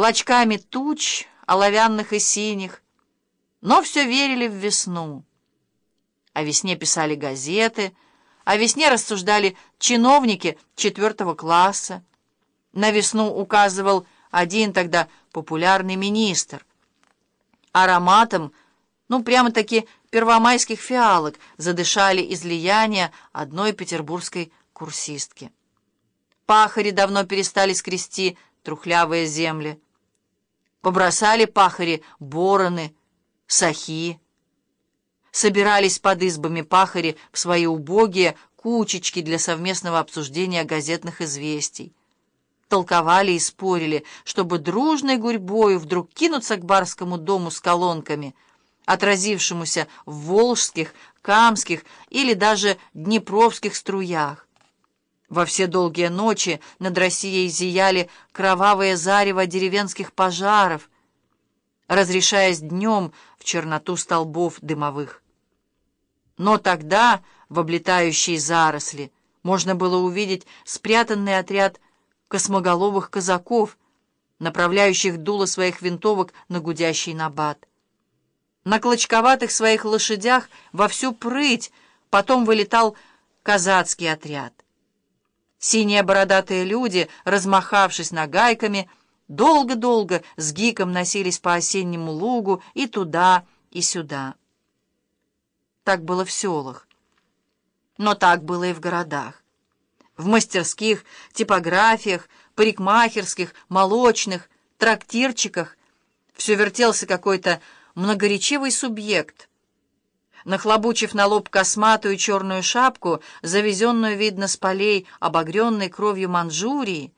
клочками туч, оловянных и синих, но все верили в весну. О весне писали газеты, о весне рассуждали чиновники четвертого класса. На весну указывал один тогда популярный министр. Ароматом, ну прямо-таки первомайских фиалок, задышали излияния одной петербургской курсистки. Пахари давно перестали скрести трухлявые земли. Побросали пахари бороны, сахи. Собирались под избами пахари в свои убогие кучечки для совместного обсуждения газетных известий. Толковали и спорили, чтобы дружной гурьбою вдруг кинуться к барскому дому с колонками, отразившемуся в волжских, камских или даже днепровских струях. Во все долгие ночи над Россией зияли кровавые зарево деревенских пожаров, разрешаясь днем в черноту столбов дымовых. Но тогда в облетающей заросли можно было увидеть спрятанный отряд космоголовых казаков, направляющих дуло своих винтовок на гудящий набат. На клочковатых своих лошадях во всю прыть потом вылетал казацкий отряд. Синие бородатые люди, размахавшись нагайками, долго-долго с гиком носились по осеннему лугу и туда, и сюда. Так было в селах. Но так было и в городах. В мастерских, типографиях, парикмахерских, молочных, трактирчиках все вертелся какой-то многоречивый субъект — Нахлобучив на лоб косматую черную шапку, завезенную, видно, с полей, обогренной кровью Манчжурии,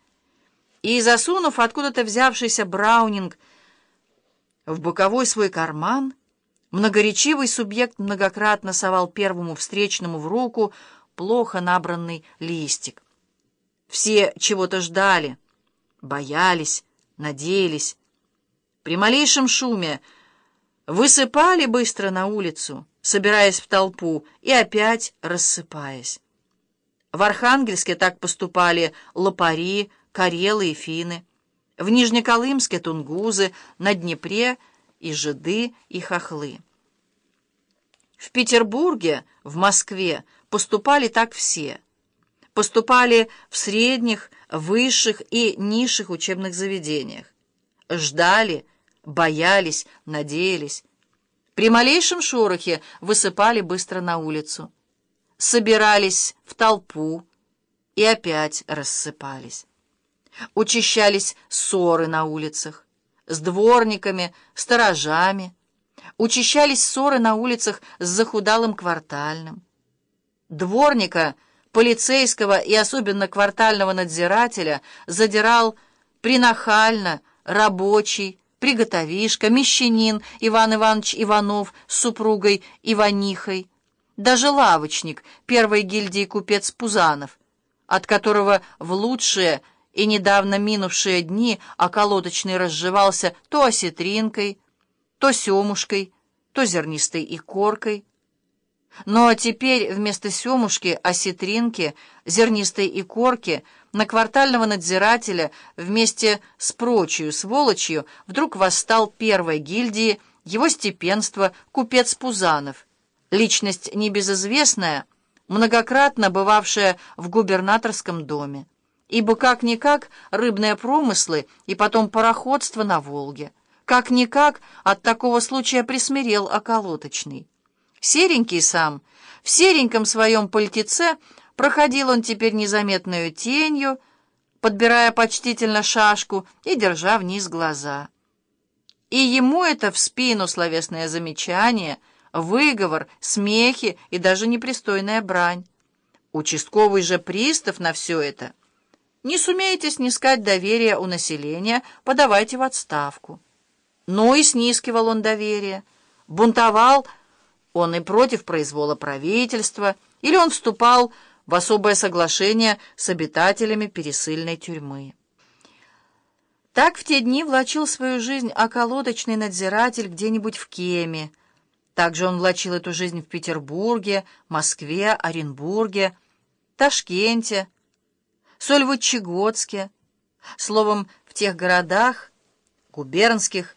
и, засунув откуда-то взявшийся браунинг в боковой свой карман, многоречивый субъект многократно совал первому встречному в руку плохо набранный листик. Все чего-то ждали, боялись, надеялись. При малейшем шуме высыпали быстро на улицу — собираясь в толпу и опять рассыпаясь. В Архангельске так поступали лопари, карелы и финны, в Нижнеколымске тунгузы, на Днепре и жиды, и хохлы. В Петербурге, в Москве поступали так все. Поступали в средних, высших и низших учебных заведениях. Ждали, боялись, надеялись. При малейшем шорохе высыпали быстро на улицу. Собирались в толпу и опять рассыпались. Учащались ссоры на улицах с дворниками, сторожами. Учащались ссоры на улицах с захудалым квартальным. Дворника, полицейского и особенно квартального надзирателя задирал принахально рабочий, Приготовишка, Мещанин Иван Иванович Иванов с супругой Иванихой, даже лавочник первой гильдии купец Пузанов, от которого в лучшие и недавно минувшие дни околоточный разживался то осетринкой, то семушкой, то зернистой икоркой. Но теперь вместо семушки, осетринки, зернистой икорки — на квартального надзирателя вместе с прочую сволочью вдруг восстал первой гильдии его степенство купец Пузанов, личность небезызвестная, многократно бывавшая в губернаторском доме, ибо как-никак рыбные промыслы и потом пароходство на Волге, как-никак от такого случая присмирел околоточный. Серенький сам, в сереньком своем пальтеце Проходил он теперь незаметную тенью, подбирая почтительно шашку и держа вниз глаза. И ему это в спину словесное замечание, выговор, смехи и даже непристойная брань. Участковый же пристав на все это. Не сумеете снискать доверие у населения, подавайте в отставку. Ну и снискивал он доверие. Бунтовал он и против произвола правительства, или он вступал в особое соглашение с обитателями пересыльной тюрьмы. Так в те дни влачил свою жизнь околоточный надзиратель где-нибудь в Кеме. Также он влачил эту жизнь в Петербурге, Москве, Оренбурге, Ташкенте, Сольвычегодске. Словом, в тех городах, губернских,